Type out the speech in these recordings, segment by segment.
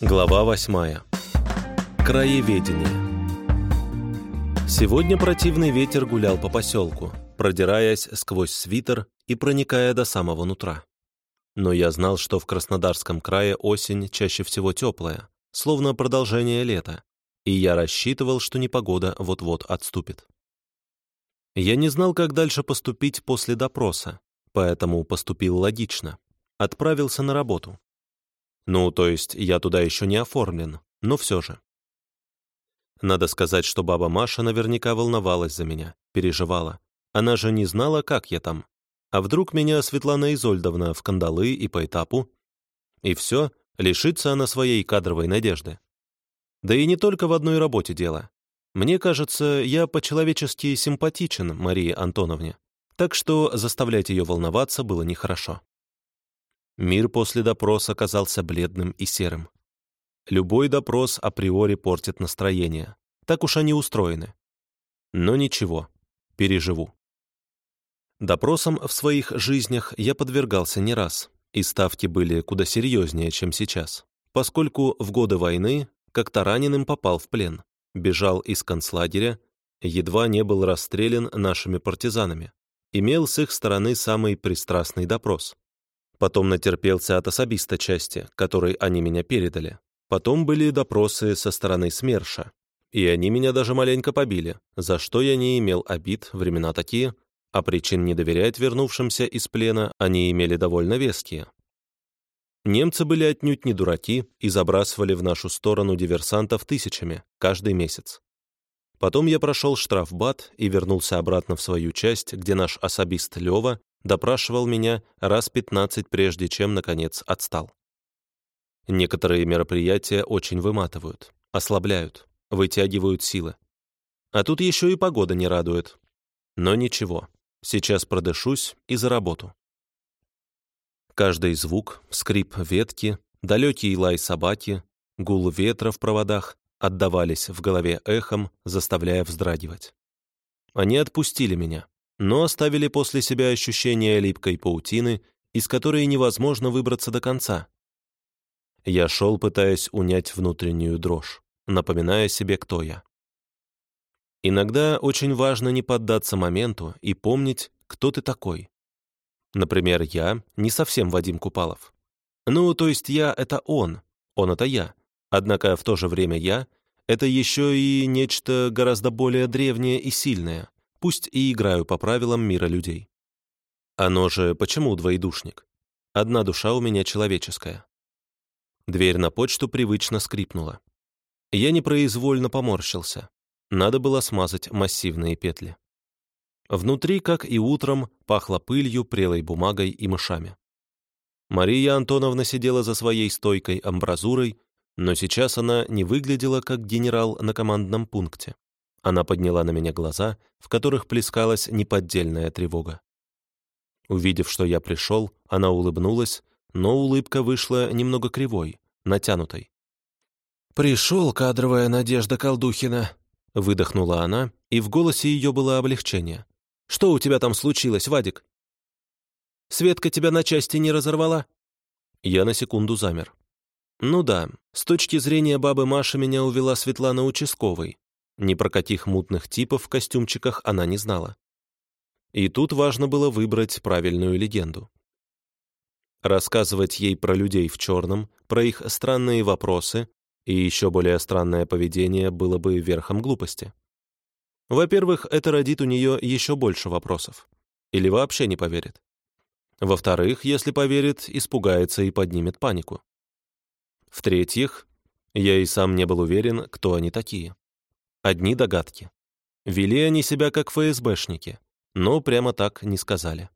Глава восьмая. Краеведение. Сегодня противный ветер гулял по поселку, продираясь сквозь свитер и проникая до самого нутра. Но я знал, что в Краснодарском крае осень чаще всего теплая, словно продолжение лета, и я рассчитывал, что непогода вот-вот отступит. Я не знал, как дальше поступить после допроса, поэтому поступил логично. Отправился на работу. Ну, то есть я туда еще не оформлен, но все же. Надо сказать, что баба Маша наверняка волновалась за меня, переживала. Она же не знала, как я там. А вдруг меня Светлана Изольдовна в кандалы и по этапу? И все, лишится она своей кадровой надежды. Да и не только в одной работе дело. Мне кажется, я по-человечески симпатичен Марии Антоновне, так что заставлять ее волноваться было нехорошо. Мир после допроса казался бледным и серым. Любой допрос априори портит настроение. Так уж они устроены. Но ничего, переживу. Допросам в своих жизнях я подвергался не раз, и ставки были куда серьезнее, чем сейчас, поскольку в годы войны как-то раненым попал в плен, бежал из концлагеря, едва не был расстрелян нашими партизанами, имел с их стороны самый пристрастный допрос. Потом натерпелся от особиста части, которой они меня передали. Потом были допросы со стороны СМЕРШа. И они меня даже маленько побили, за что я не имел обид, времена такие, а причин не доверять вернувшимся из плена они имели довольно веские. Немцы были отнюдь не дураки и забрасывали в нашу сторону диверсантов тысячами каждый месяц. Потом я прошел штрафбат и вернулся обратно в свою часть, где наш особист Лева допрашивал меня раз пятнадцать, прежде чем, наконец, отстал. Некоторые мероприятия очень выматывают, ослабляют, вытягивают силы. А тут еще и погода не радует. Но ничего, сейчас продышусь и за работу. Каждый звук, скрип ветки, далекий лай собаки, гул ветра в проводах отдавались в голове эхом, заставляя вздрагивать. Они отпустили меня, но оставили после себя ощущение липкой паутины, из которой невозможно выбраться до конца. Я шел, пытаясь унять внутреннюю дрожь, напоминая себе, кто я. Иногда очень важно не поддаться моменту и помнить, кто ты такой. Например, я не совсем Вадим Купалов. Ну, то есть я — это он, он — это я. Однако в то же время я — это еще и нечто гораздо более древнее и сильное, пусть и играю по правилам мира людей. Оно же почему двоедушник? Одна душа у меня человеческая. Дверь на почту привычно скрипнула. Я непроизвольно поморщился. Надо было смазать массивные петли. Внутри, как и утром, пахло пылью, прелой бумагой и мышами. Мария Антоновна сидела за своей стойкой амбразурой, но сейчас она не выглядела как генерал на командном пункте. Она подняла на меня глаза, в которых плескалась неподдельная тревога. Увидев, что я пришел, она улыбнулась, но улыбка вышла немного кривой, натянутой. «Пришел кадровая Надежда Колдухина», — выдохнула она, и в голосе ее было облегчение. «Что у тебя там случилось, Вадик?» «Светка тебя на части не разорвала?» Я на секунду замер. «Ну да, с точки зрения бабы Маши меня увела Светлана Участковой, ни про каких мутных типов в костюмчиках она не знала. И тут важно было выбрать правильную легенду. Рассказывать ей про людей в черном, про их странные вопросы и еще более странное поведение было бы верхом глупости. Во-первых, это родит у нее еще больше вопросов. Или вообще не поверит. Во-вторых, если поверит, испугается и поднимет панику. В-третьих, я и сам не был уверен, кто они такие. Одни догадки. Вели они себя как ФСБшники, но прямо так не сказали.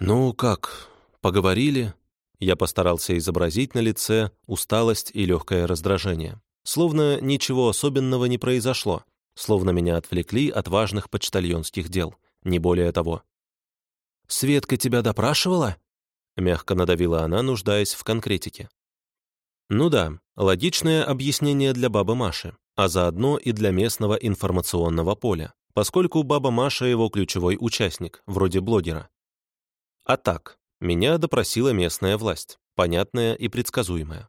«Ну как, поговорили?» Я постарался изобразить на лице усталость и легкое раздражение. Словно ничего особенного не произошло, словно меня отвлекли от важных почтальонских дел, не более того. «Светка тебя допрашивала?» Мягко надавила она, нуждаясь в конкретике. Ну да, логичное объяснение для бабы Маши, а заодно и для местного информационного поля, поскольку баба Маша его ключевой участник, вроде блогера. А так, меня допросила местная власть. понятная и предсказуемая.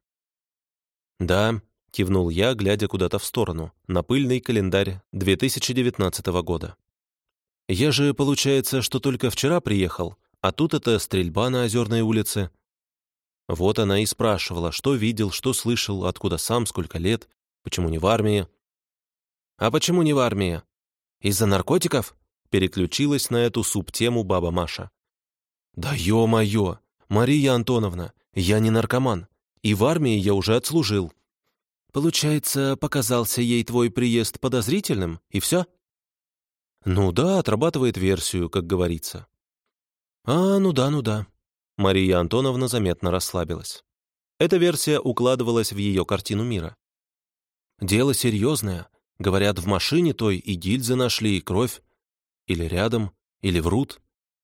«Да», — кивнул я, глядя куда-то в сторону, на пыльный календарь 2019 года. «Я же, получается, что только вчера приехал, а тут это стрельба на Озерной улице». Вот она и спрашивала, что видел, что слышал, откуда сам, сколько лет, почему не в армии. «А почему не в армии? Из-за наркотиков?» Переключилась на эту субтему баба Маша. «Да ё-моё! Мария Антоновна, я не наркоман, и в армии я уже отслужил». «Получается, показался ей твой приезд подозрительным, и все?» «Ну да, отрабатывает версию, как говорится». «А, ну да, ну да». Мария Антоновна заметно расслабилась. Эта версия укладывалась в ее картину мира. «Дело серьезное. Говорят, в машине той и гильзы нашли, и кровь. Или рядом, или врут.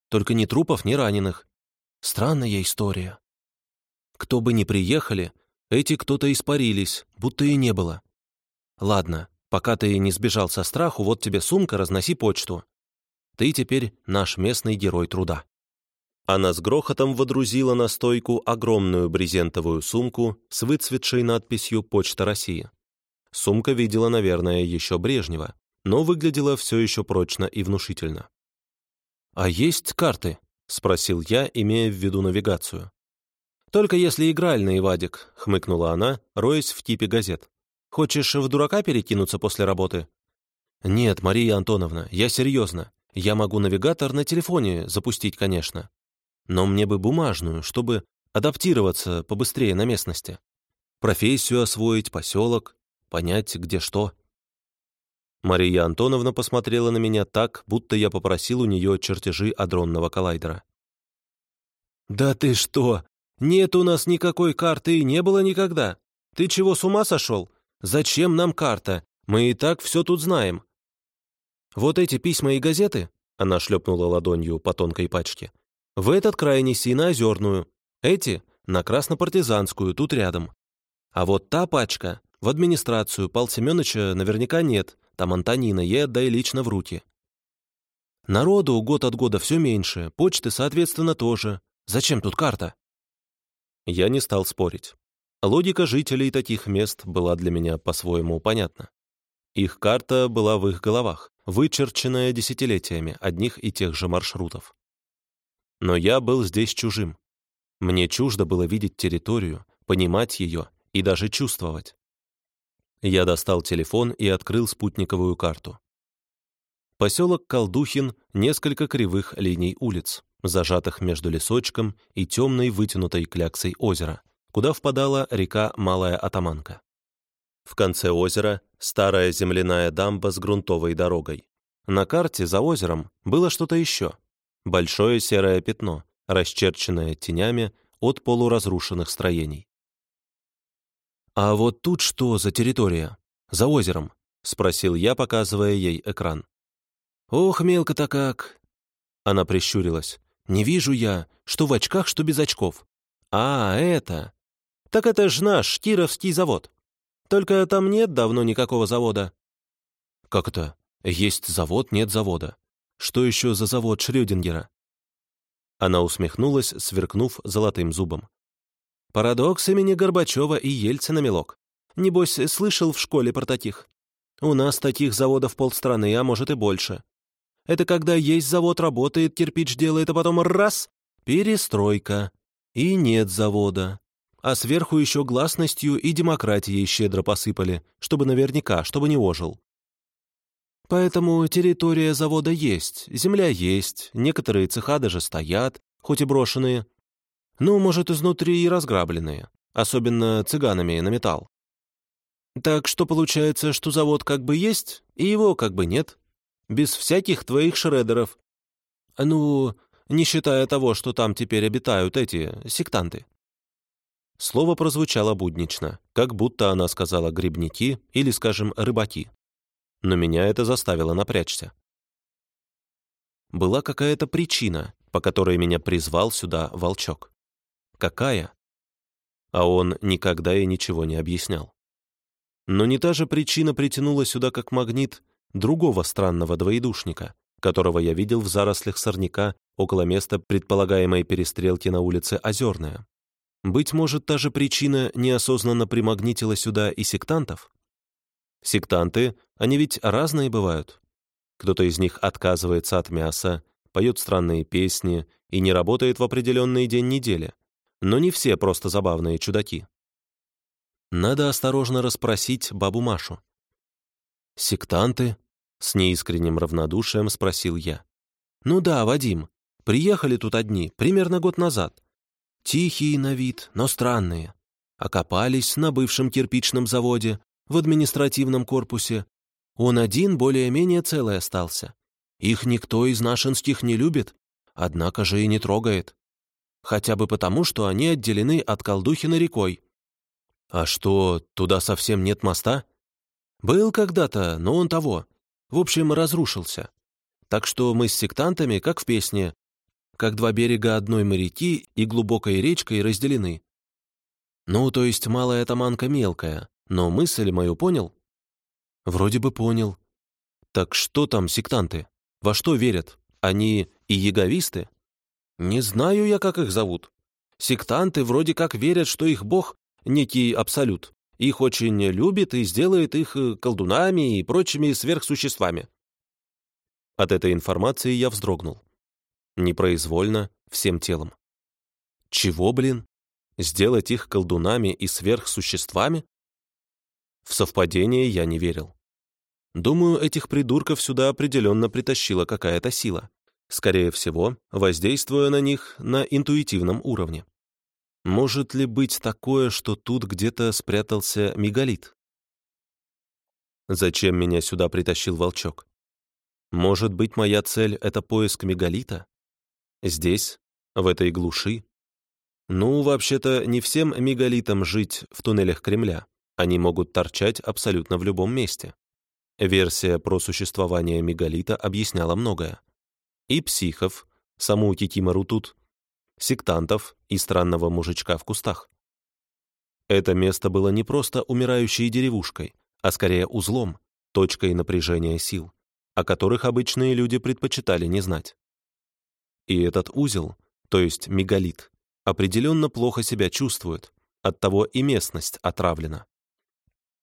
Только ни трупов, ни раненых. Странная история. Кто бы ни приехали, эти кто-то испарились, будто и не было. Ладно, пока ты не сбежал со страху, вот тебе сумка, разноси почту. Ты теперь наш местный герой труда». Она с грохотом водрузила на стойку огромную брезентовую сумку с выцветшей надписью «Почта России». Сумка видела, наверное, еще Брежнева, но выглядела все еще прочно и внушительно. «А есть карты?» — спросил я, имея в виду навигацию. «Только если игральные, Вадик», — хмыкнула она, роясь в типе газет. «Хочешь в дурака перекинуться после работы?» «Нет, Мария Антоновна, я серьезно. Я могу навигатор на телефоне запустить, конечно. Но мне бы бумажную, чтобы адаптироваться побыстрее на местности. Профессию освоить, поселок, понять, где что». Мария Антоновна посмотрела на меня так, будто я попросил у нее чертежи адронного коллайдера. «Да ты что? Нет у нас никакой карты и не было никогда. Ты чего, с ума сошел? Зачем нам карта? Мы и так все тут знаем». «Вот эти письма и газеты», — она шлепнула ладонью по тонкой пачке, «в этот край неси на Озерную. Эти — на Краснопартизанскую, тут рядом. А вот та пачка — в администрацию Пал Семеновича наверняка нет, там Антонина, ей отдай лично в руки. Народу год от года все меньше, почты, соответственно, тоже. Зачем тут карта? Я не стал спорить. Логика жителей таких мест была для меня по-своему понятна. Их карта была в их головах, вычерченная десятилетиями одних и тех же маршрутов. Но я был здесь чужим. Мне чуждо было видеть территорию, понимать ее и даже чувствовать. Я достал телефон и открыл спутниковую карту. Поселок Колдухин — несколько кривых линий улиц, зажатых между лесочком и темной вытянутой кляксой озера, куда впадала река Малая Атаманка. В конце озера — старая земляная дамба с грунтовой дорогой. На карте за озером было что-то еще. Большое серое пятно, расчерченное тенями от полуразрушенных строений. «А вот тут что за территория? За озером?» — спросил я, показывая ей экран. «Ох, мелко-то как!» Она прищурилась. «Не вижу я, что в очках, что без очков. А, это... Так это ж наш Кировский завод. Только там нет давно никакого завода». «Как это? Есть завод, нет завода. Что еще за завод Шрёдингера?» Она усмехнулась, сверкнув золотым зубом. Парадокс имени Горбачева и Ельцина, милок. Небось, слышал в школе про таких. У нас таких заводов полстраны, а может и больше. Это когда есть завод, работает, кирпич делает, а потом раз — перестройка. И нет завода. А сверху еще гласностью и демократией щедро посыпали, чтобы наверняка, чтобы не ожил. Поэтому территория завода есть, земля есть, некоторые цеха даже стоят, хоть и брошенные, ну, может, изнутри и разграбленные, особенно цыганами на металл. Так что получается, что завод как бы есть, и его как бы нет. Без всяких твоих шредеров. Ну, не считая того, что там теперь обитают эти сектанты. Слово прозвучало буднично, как будто она сказала «грибники» или, скажем, «рыбаки». Но меня это заставило напрячься. Была какая-то причина, по которой меня призвал сюда волчок. Какая? А он никогда и ничего не объяснял. Но не та же причина притянула сюда как магнит другого странного двоедушника, которого я видел в зарослях сорняка около места предполагаемой перестрелки на улице Озерная. Быть может, та же причина неосознанно примагнитила сюда и сектантов? Сектанты, они ведь разные бывают. Кто-то из них отказывается от мяса, поет странные песни и не работает в определенный день недели. Но не все просто забавные чудаки. Надо осторожно расспросить бабу Машу. «Сектанты?» — с неискренним равнодушием спросил я. «Ну да, Вадим. Приехали тут одни, примерно год назад. Тихие на вид, но странные. Окопались на бывшем кирпичном заводе, в административном корпусе. Он один более-менее целый остался. Их никто из нашинских не любит, однако же и не трогает. Хотя бы потому, что они отделены от Колдухина рекой. А что, туда совсем нет моста? Был когда-то, но он того. В общем, разрушился. Так что мы с сектантами, как в песне, как два берега одной моряки и глубокой речкой разделены. Ну, то есть малая таманка мелкая, но мысль мою понял? Вроде бы понял. Так что там сектанты? Во что верят? Они и яговисты? Не знаю я, как их зовут. Сектанты вроде как верят, что их бог — некий абсолют. Их очень любит и сделает их э, колдунами и прочими сверхсуществами. От этой информации я вздрогнул. Непроизвольно, всем телом. Чего, блин? Сделать их колдунами и сверхсуществами? В совпадение я не верил. Думаю, этих придурков сюда определенно притащила какая-то сила. Скорее всего, воздействуя на них на интуитивном уровне. Может ли быть такое, что тут где-то спрятался мегалит? Зачем меня сюда притащил волчок? Может быть, моя цель — это поиск мегалита? Здесь, в этой глуши? Ну, вообще-то, не всем мегалитам жить в туннелях Кремля. Они могут торчать абсолютно в любом месте. Версия про существование мегалита объясняла многое. И психов, саму Кикимору тут, сектантов и странного мужичка в кустах. Это место было не просто умирающей деревушкой, а скорее узлом, точкой напряжения сил, о которых обычные люди предпочитали не знать. И этот узел, то есть мегалит, определенно плохо себя чувствует, оттого и местность отравлена.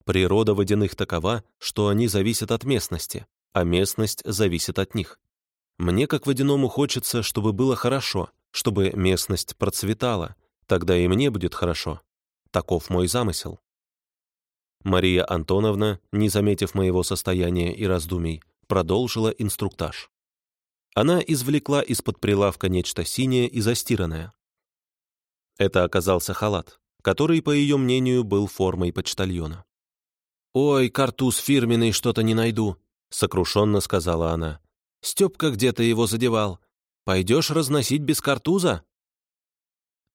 Природа водяных такова, что они зависят от местности, а местность зависит от них. Мне, как водяному, хочется, чтобы было хорошо, чтобы местность процветала, тогда и мне будет хорошо. Таков мой замысел. Мария Антоновна, не заметив моего состояния и раздумий, продолжила инструктаж. Она извлекла из-под прилавка нечто синее и застиранное. Это оказался халат, который, по ее мнению, был формой почтальона. «Ой, картуз фирменный что-то не найду», — сокрушенно сказала она. «Степка где-то его задевал. Пойдешь разносить без картуза?»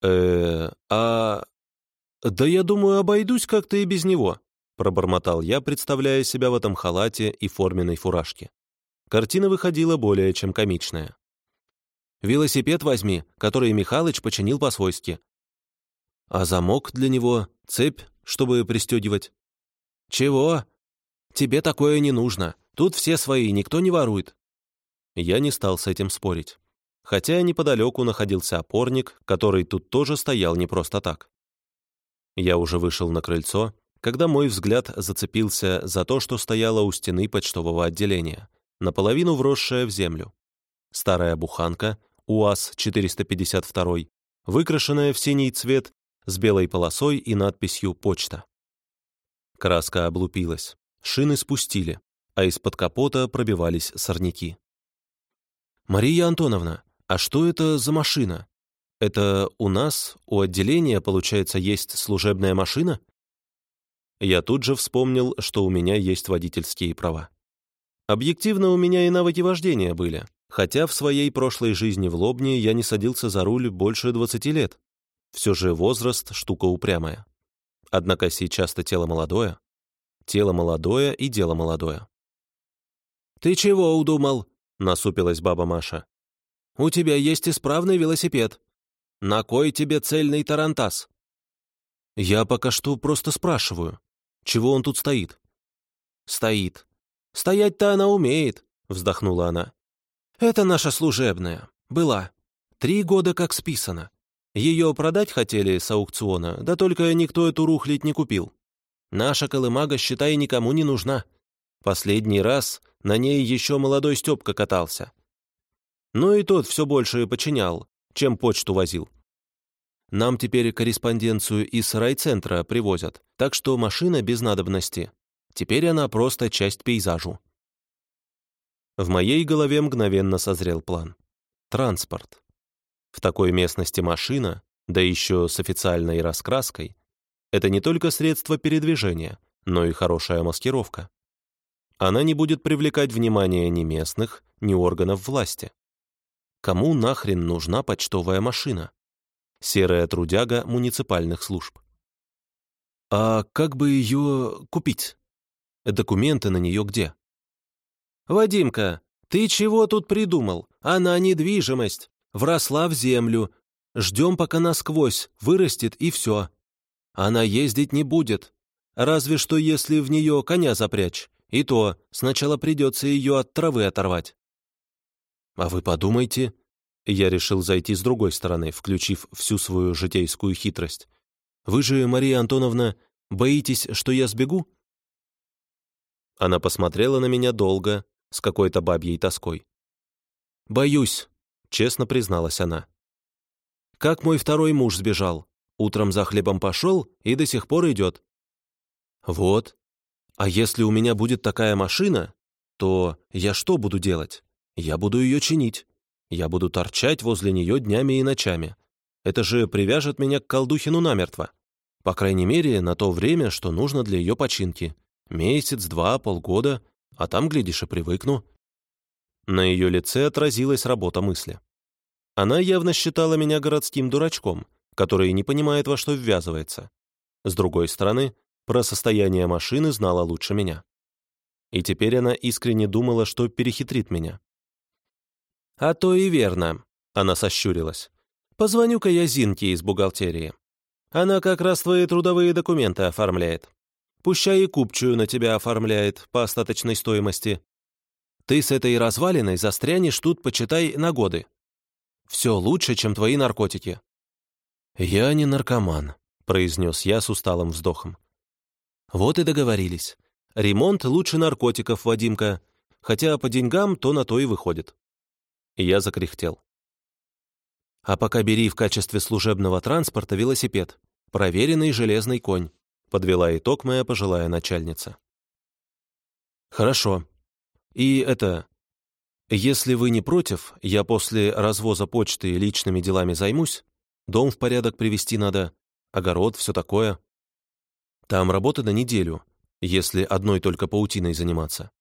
э а... Да я думаю, обойдусь как-то и без него», — пробормотал я, представляя себя в этом халате и форменной фуражке. Картина выходила более чем комичная. «Велосипед возьми, который Михалыч починил по-свойски. А замок для него, цепь, чтобы пристегивать». «Чего? Тебе такое не нужно. Тут все свои, никто не ворует». Я не стал с этим спорить. Хотя неподалеку находился опорник, который тут тоже стоял не просто так. Я уже вышел на крыльцо, когда мой взгляд зацепился за то, что стояло у стены почтового отделения наполовину вросшая в землю. Старая буханка, УАЗ-452, выкрашенная в синий цвет с белой полосой и надписью «Почта». Краска облупилась, шины спустили, а из-под капота пробивались сорняки. «Мария Антоновна, а что это за машина? Это у нас, у отделения, получается, есть служебная машина?» Я тут же вспомнил, что у меня есть водительские права. Объективно, у меня и навыки вождения были, хотя в своей прошлой жизни в Лобне я не садился за руль больше 20 лет. Все же возраст — штука упрямая. Однако сейчас-то тело молодое. Тело молодое и дело молодое. «Ты чего удумал?» — насупилась баба Маша. «У тебя есть исправный велосипед. На кой тебе цельный тарантас?» «Я пока что просто спрашиваю, чего он тут стоит?» «Стоит. «Стоять-то она умеет», — вздохнула она. «Это наша служебная. Была. Три года как списана. Ее продать хотели с аукциона, да только никто эту рухлить не купил. Наша колымага, считай, никому не нужна. Последний раз на ней еще молодой Степка катался. Ну и тот все больше починял, чем почту возил. Нам теперь корреспонденцию из райцентра привозят, так что машина без надобности. Теперь она просто часть пейзажу. В моей голове мгновенно созрел план. Транспорт. В такой местности машина, да еще с официальной раскраской, это не только средство передвижения, но и хорошая маскировка. Она не будет привлекать внимание ни местных, ни органов власти. Кому нахрен нужна почтовая машина? Серая трудяга муниципальных служб. А как бы ее купить? Документы на нее где? «Вадимка, ты чего тут придумал? Она недвижимость. Вросла в землю. Ждем, пока насквозь вырастет, и все. Она ездить не будет. Разве что если в нее коня запрячь. И то сначала придется ее от травы оторвать. А вы подумайте. Я решил зайти с другой стороны, включив всю свою житейскую хитрость. Вы же, Мария Антоновна, боитесь, что я сбегу? Она посмотрела на меня долго, с какой-то бабьей тоской. «Боюсь», — честно призналась она. «Как мой второй муж сбежал. Утром за хлебом пошел и до сих пор идет». «Вот. А если у меня будет такая машина, то я что буду делать? Я буду ее чинить. Я буду торчать возле нее днями и ночами. Это же привяжет меня к колдухину намертво. По крайней мере, на то время, что нужно для ее починки. Месяц, два, полгода, а там, глядишь, и привыкну». На ее лице отразилась работа мысли. Она явно считала меня городским дурачком, который не понимает, во что ввязывается. С другой стороны, про состояние машины знала лучше меня. И теперь она искренне думала, что перехитрит меня. «А то и верно», — она сощурилась. «Позвоню-ка я Зинке из бухгалтерии. Она как раз твои трудовые документы оформляет. Пущай и купчую на тебя оформляет по остаточной стоимости. Ты с этой развалиной застрянешь тут, почитай, на годы. Все лучше, чем твои наркотики». «Я не наркоман», — произнес я с усталым вздохом. «Вот и договорились. Ремонт лучше наркотиков, Вадимка, хотя по деньгам то на то и выходит». я закряхтел. «А пока бери в качестве служебного транспорта велосипед, проверенный железный конь подвела итог моя пожилая начальница. «Хорошо. И это... Если вы не против, я после развоза почты личными делами займусь. Дом в порядок привести надо, огород, все такое. Там работа на неделю, если одной только паутиной заниматься.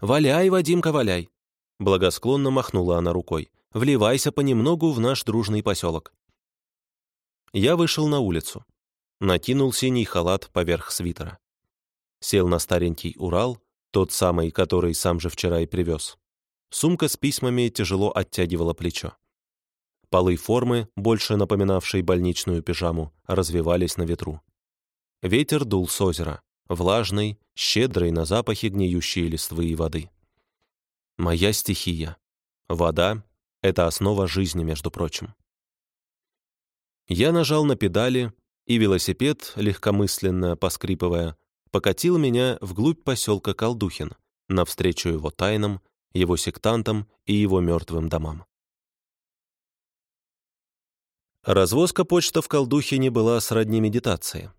«Валяй, Вадимка, валяй!» Благосклонно махнула она рукой. «Вливайся понемногу в наш дружный поселок». Я вышел на улицу накинул синий халат поверх свитера. Сел на старенький Урал, тот самый, который сам же вчера и привез. Сумка с письмами тяжело оттягивала плечо. Полы формы, больше напоминавшей больничную пижаму, развивались на ветру. Ветер дул с озера, влажный, щедрый на запахи гниющие листвы и воды. Моя стихия. Вода — это основа жизни, между прочим. Я нажал на педали, и велосипед, легкомысленно поскрипывая, покатил меня вглубь поселка Колдухин, навстречу его тайнам, его сектантам и его мертвым домам. Развозка почта в Колдухине была сродни медитации.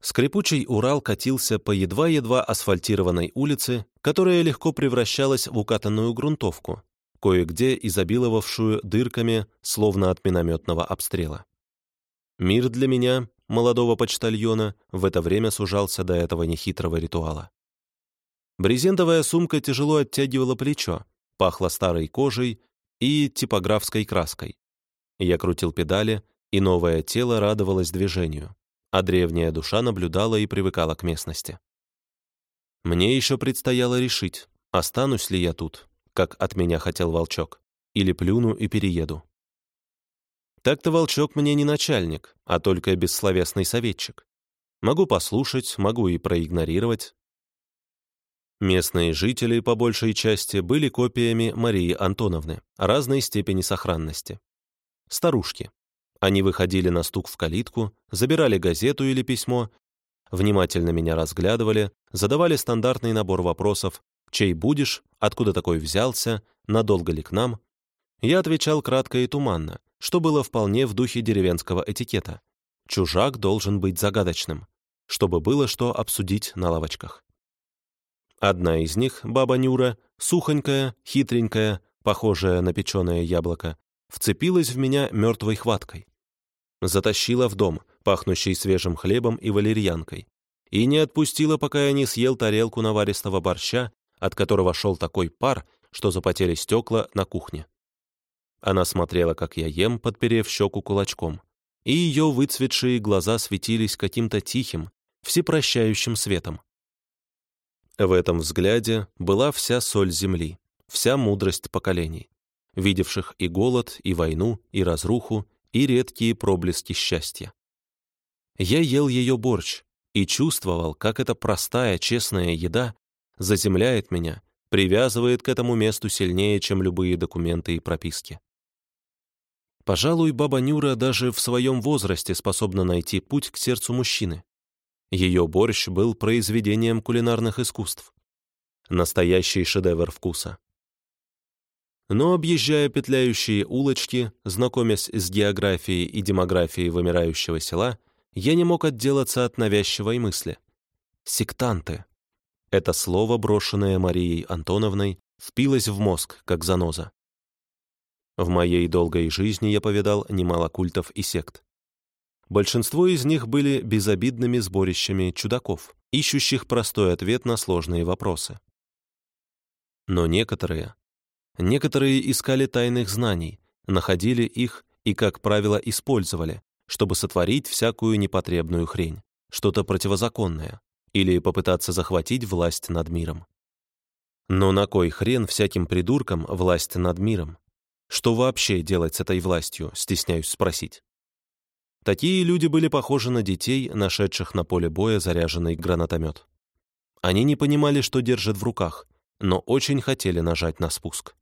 Скрипучий Урал катился по едва-едва асфальтированной улице, которая легко превращалась в укатанную грунтовку, кое-где изобиловавшую дырками, словно от минометного обстрела. Мир для меня, молодого почтальона, в это время сужался до этого нехитрого ритуала. Брезентовая сумка тяжело оттягивала плечо, пахла старой кожей и типографской краской. Я крутил педали, и новое тело радовалось движению, а древняя душа наблюдала и привыкала к местности. Мне еще предстояло решить, останусь ли я тут, как от меня хотел волчок, или плюну и перееду. Так-то волчок мне не начальник, а только бессловесный советчик. Могу послушать, могу и проигнорировать. Местные жители, по большей части, были копиями Марии Антоновны разной степени сохранности. Старушки. Они выходили на стук в калитку, забирали газету или письмо, внимательно меня разглядывали, задавали стандартный набор вопросов «Чей будешь?», «Откуда такой взялся?», «Надолго ли к нам?». Я отвечал кратко и туманно, что было вполне в духе деревенского этикета. Чужак должен быть загадочным, чтобы было что обсудить на лавочках. Одна из них, баба Нюра, сухонькая, хитренькая, похожая на печеное яблоко, вцепилась в меня мертвой хваткой. Затащила в дом, пахнущий свежим хлебом и валерьянкой, и не отпустила, пока я не съел тарелку наваристого борща, от которого шел такой пар, что запотели стекла на кухне. Она смотрела, как я ем, подперев щеку кулачком, и ее выцветшие глаза светились каким-то тихим, всепрощающим светом. В этом взгляде была вся соль земли, вся мудрость поколений, видевших и голод, и войну, и разруху, и редкие проблески счастья. Я ел ее борщ и чувствовал, как эта простая, честная еда заземляет меня, привязывает к этому месту сильнее, чем любые документы и прописки. Пожалуй, баба Нюра даже в своем возрасте способна найти путь к сердцу мужчины. Ее борщ был произведением кулинарных искусств. Настоящий шедевр вкуса. Но объезжая петляющие улочки, знакомясь с географией и демографией вымирающего села, я не мог отделаться от навязчивой мысли. Сектанты. Это слово, брошенное Марией Антоновной, впилось в мозг, как заноза. В моей долгой жизни я повидал немало культов и сект. Большинство из них были безобидными сборищами чудаков, ищущих простой ответ на сложные вопросы. Но некоторые, некоторые искали тайных знаний, находили их и, как правило, использовали, чтобы сотворить всякую непотребную хрень, что-то противозаконное, или попытаться захватить власть над миром. Но на кой хрен всяким придуркам власть над миром? Что вообще делать с этой властью, стесняюсь спросить. Такие люди были похожи на детей, нашедших на поле боя заряженный гранатомет. Они не понимали, что держат в руках, но очень хотели нажать на спуск.